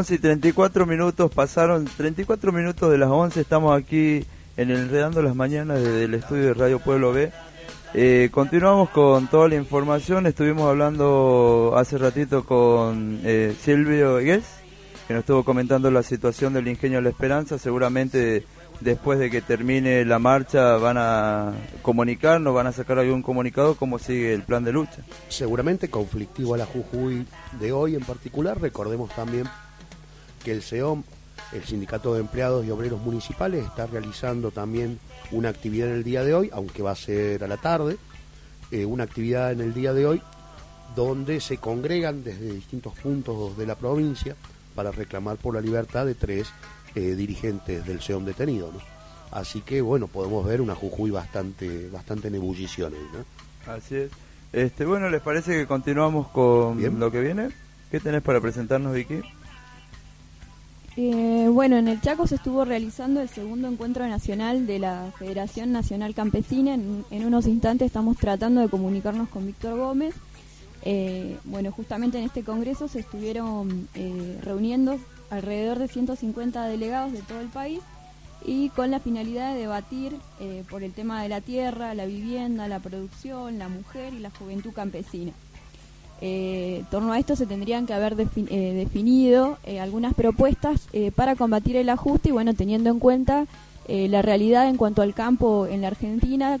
Once y 34 minutos, pasaron 34 minutos de las 11, estamos aquí en el Enredando las Mañanas desde el estudio de Radio Pueblo B. Eh, continuamos con toda la información, estuvimos hablando hace ratito con eh, Silvio Gués, que nos estuvo comentando la situación del ingenio La Esperanza, seguramente después de que termine la marcha van a comunicarnos, van a sacar algún comunicado, cómo sigue el plan de lucha. Seguramente conflictivo a la Jujuy de hoy en particular, recordemos también que el SEOM, el Sindicato de Empleados y Obreros Municipales, está realizando también una actividad en el día de hoy, aunque va a ser a la tarde, eh, una actividad en el día de hoy donde se congregan desde distintos puntos de la provincia para reclamar por la libertad de tres eh, dirigentes del SEOM detenidos. ¿no? Así que bueno, podemos ver una Jujuy bastante, bastante en ebullición ahí, ¿no? Así es. Este, bueno, ¿les parece que continuamos con Bien. lo que viene? ¿Qué tenés para presentarnos, Vicky? Eh, bueno, en el Chaco se estuvo realizando el segundo encuentro nacional de la Federación Nacional Campesina. En, unos instantes estamos tratando de comunicarnos con Víctor Gómez. Eh, bueno, justamente en este congreso se estuvieron eh, reuniendo alrededor de 150 delegados de todo el país y con la finalidad de debatir por el tema de la tierra, la vivienda, la producción, la mujer y la juventud campesina. Eh, en torno a esto se tendrían que haber eh, definido eh, algunas propuestas para combatir el ajuste y bueno, teniendo en cuenta la realidad en cuanto al campo en la Argentina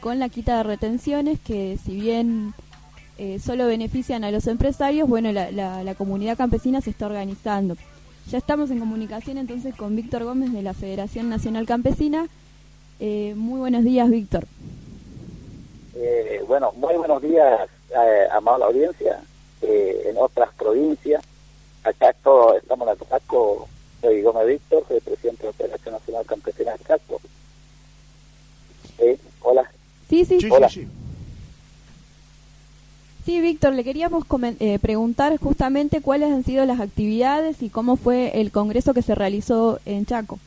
con la quita de retenciones que si bien solo benefician a los empresarios, bueno, la, la- la comunidad campesina se está organizando. Ya estamos en comunicación entonces con Víctor Gómez de la Federación Nacional Campesina. Muy buenos días, Víctor. Bueno, muy buenos días, eh, amable audiencia. Eh, en otras provincias, acá todo, estamos en el Chaco, soy Gómez Víctor, soy presidente de la Federación Nacional Campesina del Chaco. Eh, hola. Sí, sí, Sí, Hola. sí, sí. Sí, Víctor, le queríamos eh, preguntar justamente cuáles han sido las actividades y cómo fue el congreso que se realizó en Chaco.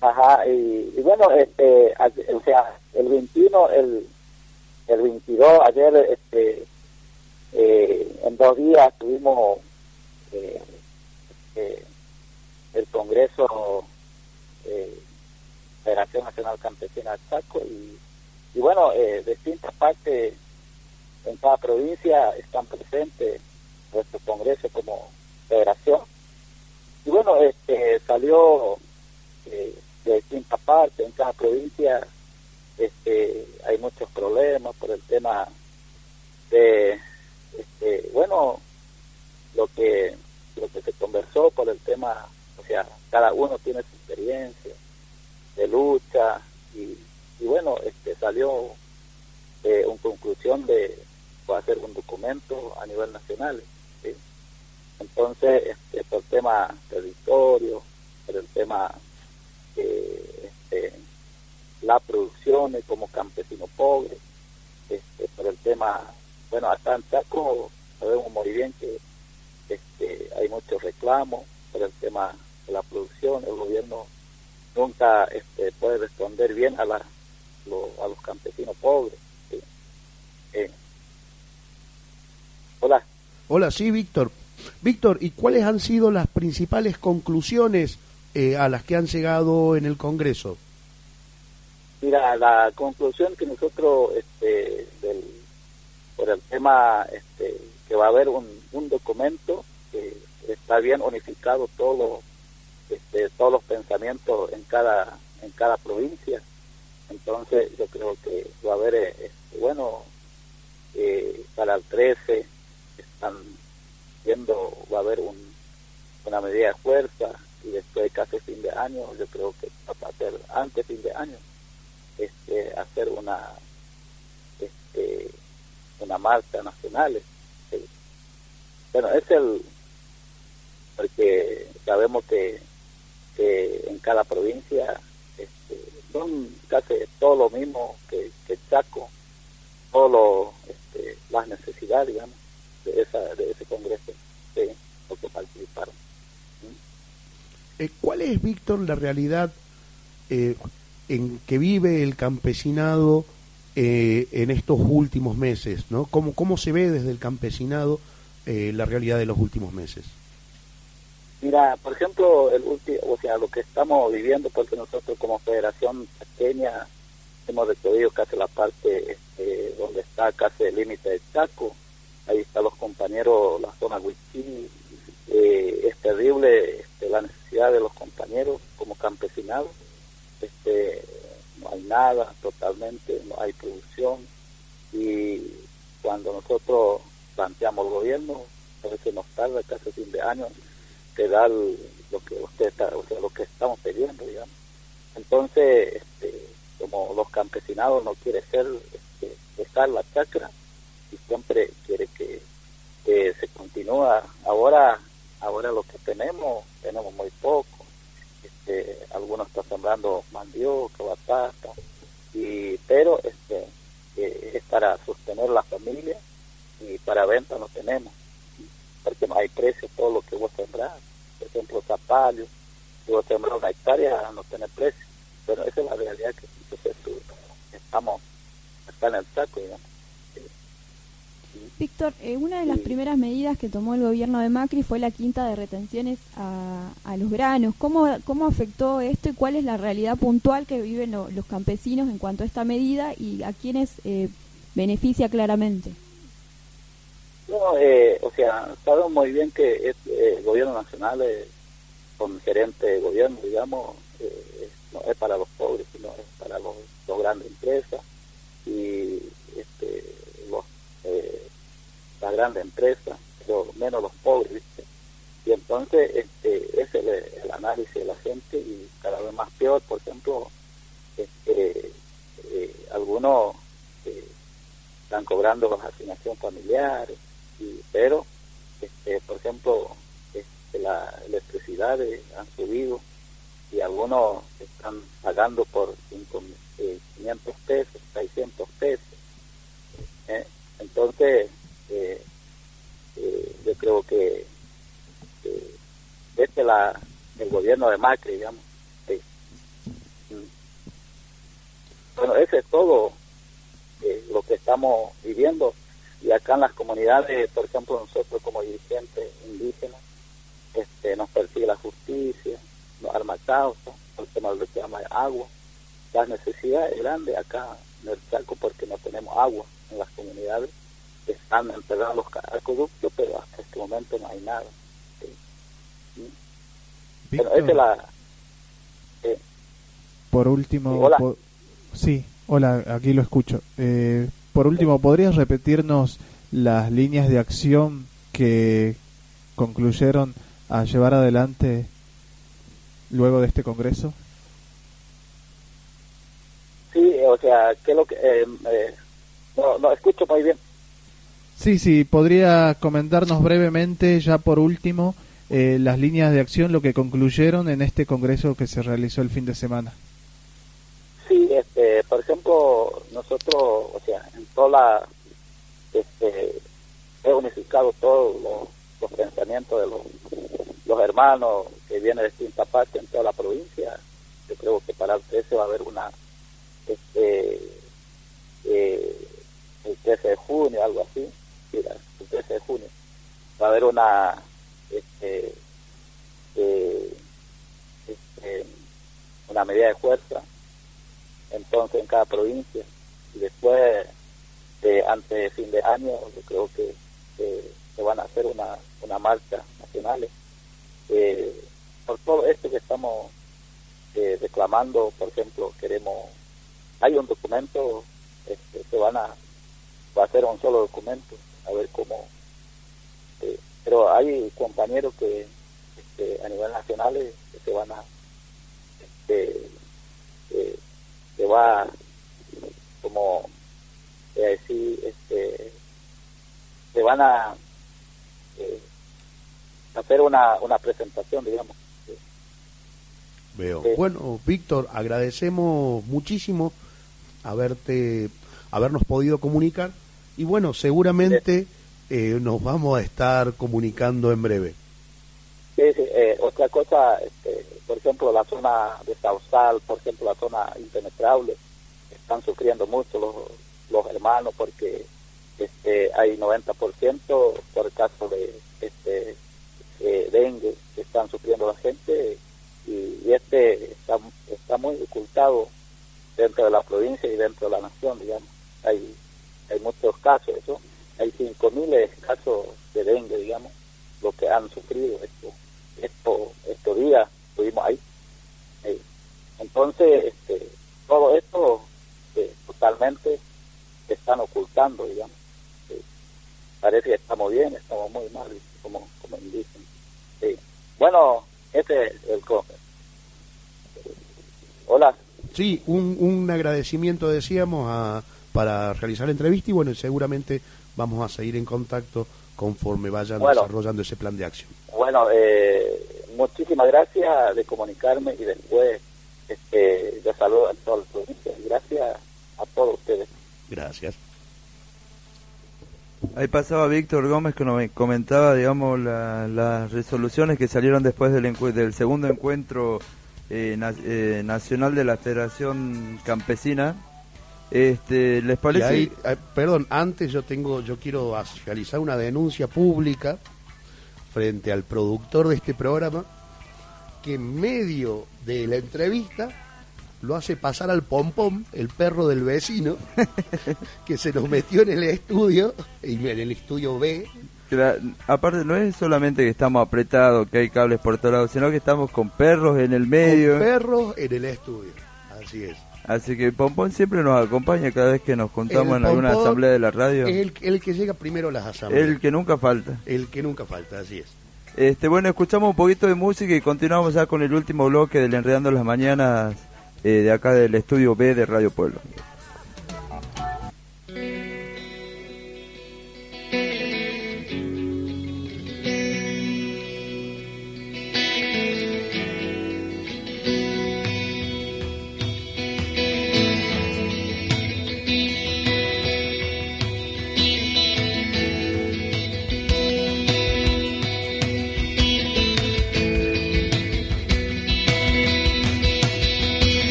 Ajá, y, y bueno, este, a- o sea, el 21, el, el 22, ayer, este, eh, en dos días tuvimos eh, eh, el Congreso eh, Federación Nacional Campesina del Chaco y, y bueno, eh, distintas partes en cada provincia están presentes nuestro Congreso como federación. Y bueno, este, salió eh, de distintas partes, en cada provincia este, muchos problemas por el tema de, este, bueno, lo que, lo que se conversó por el tema, o sea, cada uno tiene su experiencia de lucha y, y bueno, este, salió eh, una conclusión de va a hacer un documento a nivel nacional. Entonces, este, por el tema territorio, por el tema eh, este, la producción como campesino pobre, este, el tema, bueno, acá en Chaco sabemos muy bien que este, hay muchos reclamos por el tema de la producción, el gobierno nunca este, puede responder bien a, la, a los campesinos pobres. Eh, hola. Hola, sí, Víctor. Víctor, ¿y cuáles han sido las principales conclusiones eh, a las que han llegado en el Congreso? Mira, la conclusión que nosotros, este, del, por el tema este, que va a haber un, un documento que está bien unificado todos los este, todos los pensamientos en cada en cada provincia. Entonces yo creo que va a haber eh, este, bueno eh, para el 13 están viendo va a haber un, una medida de fuerza y después casi fin de año yo creo que va a ser antes fin de año este hacer una este una marcha nacional este. bueno es el porque sabemos que, que en cada provincia este, son casi todo lo mismo que, que Chaco, todo este, las necesidades, digamos, de, esa, de ese congreso, de lo que participaron. Eh, ¿Cuál es, Víctor, la realidad eh, en que vive el campesinado eh, en estos últimos meses? ¿no? ¿Cómo, ¿Cómo se ve desde el campesinado eh, la realidad de los últimos meses? Mira, por ejemplo, el último, o sea, lo que estamos viviendo, porque nosotros como Federación Pequeña hemos recorrido casi la parte este, donde está casi el límite de Chaco, ahí están los compañeros, la zona Huichí, eh, es terrible este, la necesidad de los compañeros como campesinados, este, no hay nada totalmente, no hay producción y cuando nosotros planteamos el gobierno, a veces nos tarda casi fin de año que da lo que usted está, o sea, lo que estamos pidiendo, digamos. Entonces, este, como los campesinados no quiere ser, este, la chacra y siempre quiere que, que se continúa. Ahora, ahora lo que tenemos, tenemos muy poco. Algunos están sembrando mandioca, batata, y, pero este, eh, es para sostener la familia y para venta no tenemos porque hay precio todo lo que vos sembrás. Por ejemplo, zapallo, si vos sembras una hectárea no tiene precio. Pero esa es la realidad que estamos en el saco, digamos. Víctor, eh, una de las primeras medidas que tomó el gobierno de Macri fue la quinta de retenciones a, a los granos. ¿Cómo, ¿Cómo afectó esto y cuál es la realidad puntual que viven lo- los campesinos en cuanto a esta medida y a quienes eh, beneficia claramente? No, eh, o sea, sabemos muy bien que es, eh, el gobierno nacional, eh, con gerente de gobierno, digamos, eh, no es para los pobres, sino es para los, los grandes empresas y este, los, eh, las grandes empresas, pero menos los pobres. Y entonces este, ese es el, análisis de la gente y cada vez más peor, por ejemplo, este, eh, algunos eh, están cobrando las asignaciones familiares, y, pero, este, por ejemplo, este, la electricidad eh, han subido y algunos están pagando por cinco, eh, 500 pesos, 600 pesos. Entonces, eh, eh, yo creo que desde la, el gobierno de Macri, digamos. Mm. bueno, ese es todo eh, lo que estamos viviendo y acá en las comunidades, por ejemplo, nosotros como dirigentes indígenas, este, nos persigue la justicia, nos arma causa, el tema de lo que llama agua. Las necesidades grandes acá en el Chaco porque no tenemos agua en las comunidades. Están enterrados los acueductos, pero hasta este momento no hay nada. Sí. Pero esa es la... eh, Por último, Hola. po- sí, hola, aquí lo escucho. Eh, por último, ¿podrías repetirnos las líneas de acción que concluyeron a llevar adelante luego de este congreso? sí, o sea, ¿qué es lo que...? eh, eh, no, no, escucho muy bien. Sí, sí, podría comentarnos brevemente, ya por último, eh, las líneas de acción, lo que concluyeron en este congreso que se realizó el fin de semana. Sí, este, por ejemplo, nosotros, o sea, en toda la, este, he unificado todos los, pensamientos de los, hermanos que vienen de distintas partes en toda la provincia. Yo creo que para el 13 va a haber una, este, eh, el 13 de junio, algo así, el 13 de junio, va a haber una, este, eh, este, una medida de fuerza entonces en cada provincia. Y después eh, antes de fin de año yo creo que eh, se van a hacer una, una marcha nacional. Eh, por todo esto que estamos eh, reclamando, por ejemplo, queremos, hay un documento, este, se van a, va a ser un solo documento, a ver cómo, eh, pero hay compañeros que este, a nivel nacional eh, que se van a, este, eh, que va como a decir, este, se van a eh, hacer una, una presentación, digamos. Veo. Sí. Bueno, Víctor, agradecemos muchísimo haberte, habernos podido comunicar y bueno, seguramente eh, nos vamos a estar comunicando en breve. Sí, sí, eh, otra cosa, este, por ejemplo, la zona de Sausal, por ejemplo, la zona impenetrable, están sufriendo mucho los, los hermanos porque este, hay 90% por caso de este, eh, dengue que están sufriendo la gente y, y este está, está muy ocultado dentro de la provincia y dentro de la nación, digamos. Hay, hay muchos casos, eso. Hay 5.000 casos de dengue, digamos, lo que han sufrido esto, esto, estos días, estuvimos ahí. Eh, Entonces, este, todo esto eh, totalmente se están ocultando, digamos. Eh, parece que estamos bien, estamos muy mal, como, como dicen. Bueno, este es el... co- Hola. Sí, un, un agradecimiento decíamos a, para realizar la entrevista y bueno, seguramente vamos a seguir en contacto conforme vayan Bueno. desarrollando ese plan de acción. Bueno, eh, muchísimas gracias de comunicarme y después este, yo saludo a todos los provincias. Gracias a todos ustedes. Gracias. Ahí pasaba Víctor Gómez que nos comentaba, digamos, la- las resoluciones que salieron después del, encue- del segundo encuentro eh, na- eh, nacional de la Federación Campesina. Este, ¿Les parece? ahí, eh, perdón, antes yo tengo, yo quiero realizar una denuncia pública frente al productor de este programa que en medio de la entrevista lo hace pasar al pompón, el perro del vecino, que se nos metió en el estudio, en el estudio B, la- aparte no es solamente que estamos apretados, que hay cables por todos lados, sino que estamos con perros en el medio. con perros en el estudio. Así es. Así que Pompón siempre nos acompaña cada vez que nos juntamos en alguna asamblea de la radio. Es el, el que llega primero a las asambleas. El que nunca falta. El que nunca falta, así es. Este, bueno, escuchamos un poquito de música y continuamos ya con el último bloque del Enredando las Mañanas eh, de acá del estudio B de Radio Pueblo.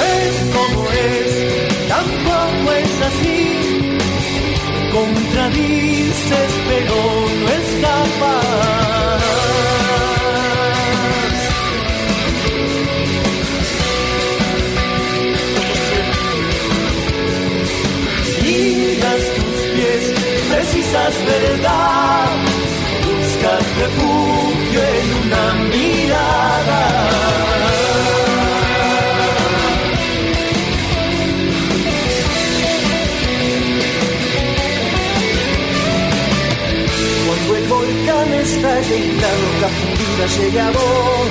Es como es, tampoco es así. Contradices, pero no escapas. precisas verdad refugio en una mirada. Cuando el volcán estalle y la fundida llegue a vos,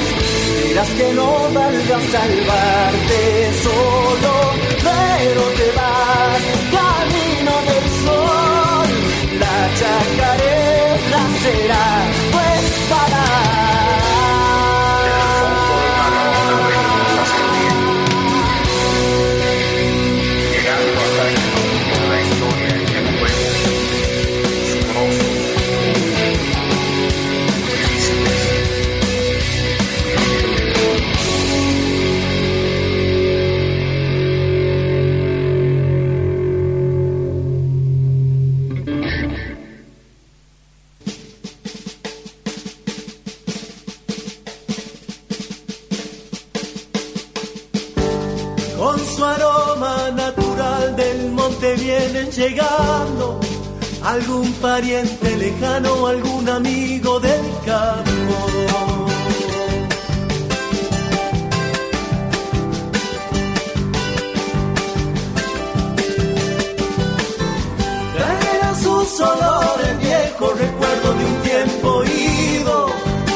dirás que no valga salvarte solo, pero te vas camino del sol. La chacarera será pariente lejano o algún amigo del campo. Sus olores viejos, recuerdo de un tiempo ido,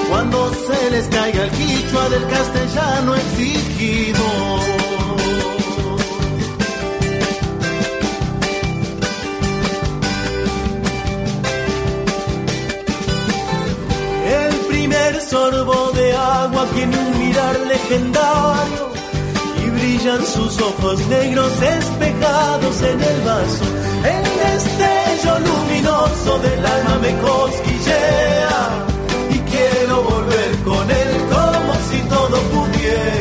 cuando se les caiga el quichua del castellano exigido. Tiene un mirar legendario y brillan sus ojos negros espejados en el vaso. El destello luminoso del alma me cosquillea y quiero volver con él como si todo pudiera.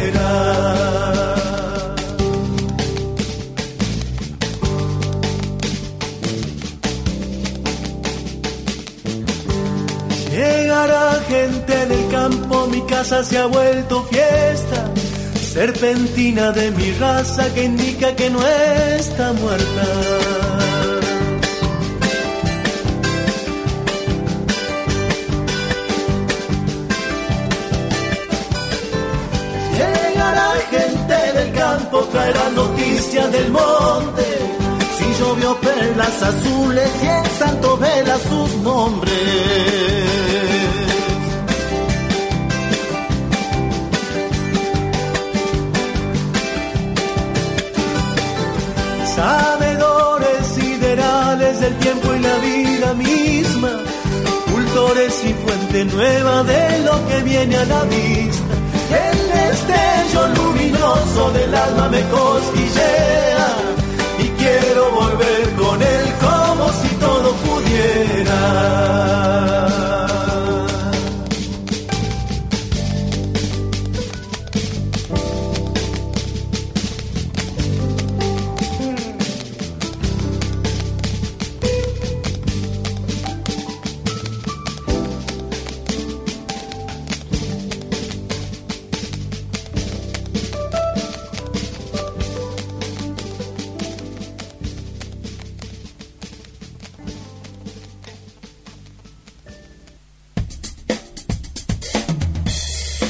Campo, mi casa se ha vuelto fiesta. Serpentina de mi raza que indica que no está muerta. Llegará gente del campo, traerá noticias del monte. Si llovió perlas azules y el santo vela sus nombres. Sabedores siderales del tiempo y la vida misma, cultores y fuente nueva de lo que viene a la vista. El destello luminoso del alma me cosquillea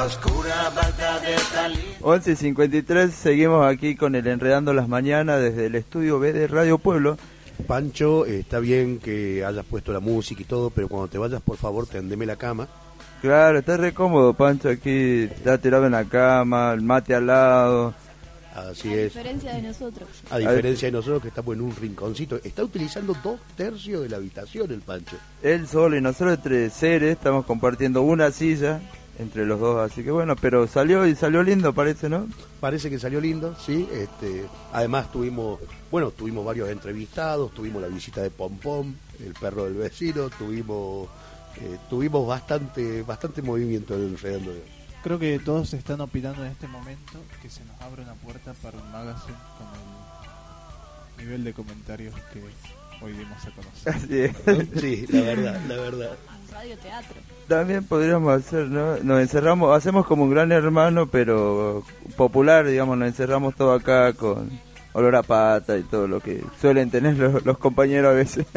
La oscura barca de Talí. 11 y 53, seguimos aquí con el Enredando las Mañanas desde el estudio B de Radio Pueblo. Pancho, está bien que hayas puesto la música y todo, pero cuando te vayas, por favor, tendeme la cama. Claro, está re cómodo, Pancho, aquí está tirado en la cama, el mate al lado. Así A es. diferencia de nosotros. A diferencia de nosotros que estamos en un rinconcito. Está utilizando dos tercios de la habitación el Pancho. Él solo y nosotros entre seres estamos compartiendo una silla entre los dos, así que bueno, pero salió y salió lindo, parece, ¿no? Parece que salió lindo, sí. Este, además tuvimos, bueno, tuvimos varios entrevistados, tuvimos la visita de Pom Pom, el perro del vecino, tuvimos, eh, tuvimos bastante, bastante movimiento en el hoy. Creo que todos están opinando en este momento que se nos abre una puerta para un magazine con el nivel de comentarios que dimos a conocer. Así es. Sí, la verdad, la verdad. Radio teatro. También podríamos hacer, ¿no? Nos encerramos, hacemos como un gran hermano, pero popular, digamos, nos encerramos todo acá con olor a pata y todo lo que suelen tener los, los compañeros a veces.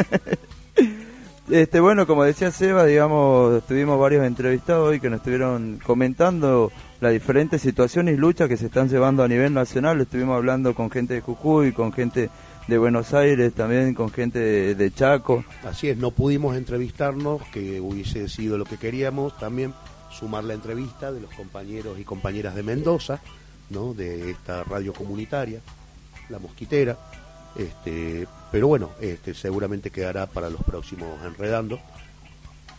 Este, bueno, como decía Seba, digamos, tuvimos varios entrevistados hoy que nos estuvieron comentando las diferentes situaciones y luchas que se están llevando a nivel nacional. Estuvimos hablando con gente de Jujuy, con gente de Buenos Aires, también con gente de, Chaco. Así es, no pudimos entrevistarnos, que hubiese sido lo que queríamos, también sumar la entrevista de los compañeros y compañeras de Mendoza, ¿no? de esta radio comunitaria, La Mosquitera. Este, pero bueno, este, seguramente quedará para los próximos enredando.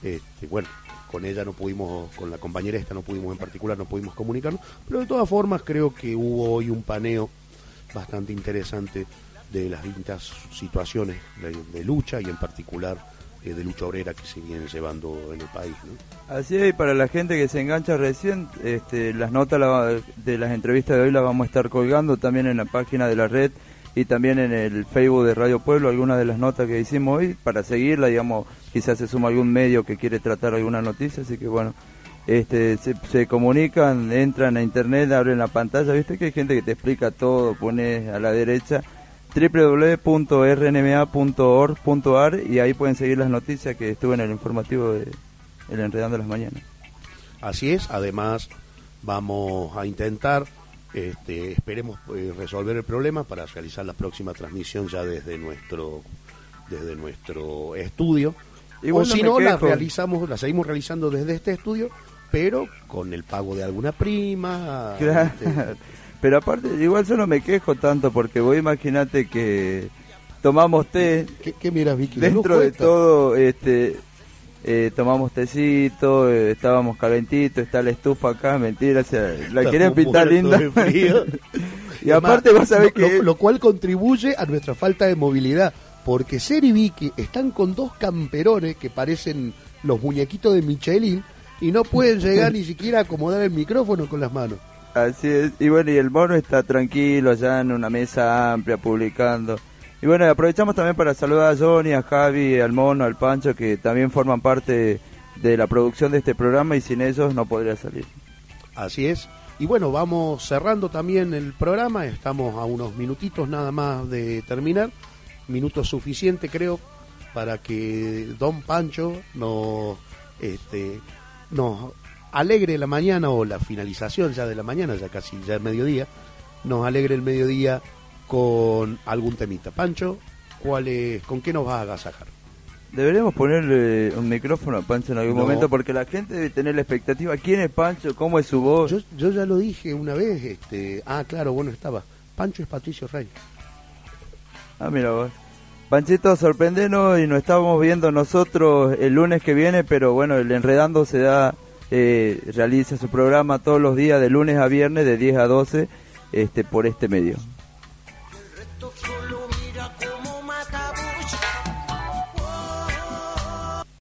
Este, bueno, con ella no pudimos, con la compañera esta no pudimos en particular, no pudimos comunicarnos, pero de todas formas creo que hubo hoy un paneo bastante interesante de las distintas situaciones de, lucha y en particular eh, de lucha obrera que se vienen llevando en el país. Así es, y para la gente que se engancha recién, este, las notas la- de las entrevistas de hoy las vamos a estar colgando también en la página de la red y también en el Facebook de Radio Pueblo, algunas de las notas que hicimos hoy, para seguirla, digamos, quizás se suma algún medio que quiere tratar alguna noticia, así que bueno, este, se, se comunican, entran a internet, abren la pantalla, viste que hay gente que te explica todo, pone a la derecha www.rnma.org.ar y ahí pueden seguir las noticias que estuve en el informativo de El Enredando las Mañanas. Así es, además vamos a intentar, este, esperemos eh, resolver el problema para realizar la próxima transmisión ya desde nuestro, desde nuestro estudio. O si no, la realizamos, la seguimos realizando desde este estudio, pero con el pago de alguna prima. Claro. este, Pero aparte, igual yo no me quejo tanto porque vos imaginate que tomamos té. ¿Qué, qué miras, Vicky? Dentro de todo, este, eh, tomamos tecito, eh, estábamos calentitos, está la estufa acá, mentira, o sea, la quieren pintar linda. frío. y aparte vos sabés lo, que... lo cual contribuye a nuestra falta de movilidad, porque Ser y Vicky están con dos camperones que parecen los muñequitos de Michelin y no pueden llegar ni siquiera a acomodar el micrófono con las manos. Así es, y bueno, y el mono está tranquilo allá en una mesa amplia publicando. Y bueno, aprovechamos también para saludar a Johnny, a Javi, al mono, al Pancho, que también forman parte de la producción de este programa y sin ellos no podría salir. Así es. Y bueno, vamos cerrando también el programa, estamos a unos minutitos nada más de terminar, minutos suficiente creo para que Don Pancho nos, este, nos alegre la mañana o la finalización ya de la mañana, ya casi ya es mediodía, nos alegre el mediodía con algún temita. Pancho, ¿cuál es, ¿con qué nos va a agasajar? Deberíamos ponerle un micrófono a Pancho en algún No. momento porque la gente debe tener la expectativa. ¿Quién es Pancho? ¿Cómo es su voz? Yo, yo ya lo dije una vez, este, ah, claro, bueno, estaba. Pancho es Patricio Rey. Ah, mira vos. Panchito, sorprendenos y nos estábamos viendo nosotros el lunes que viene, pero bueno, el Enredando se da, eh, realiza su programa todos los días de lunes a viernes de 10 a 12 este, por este medio.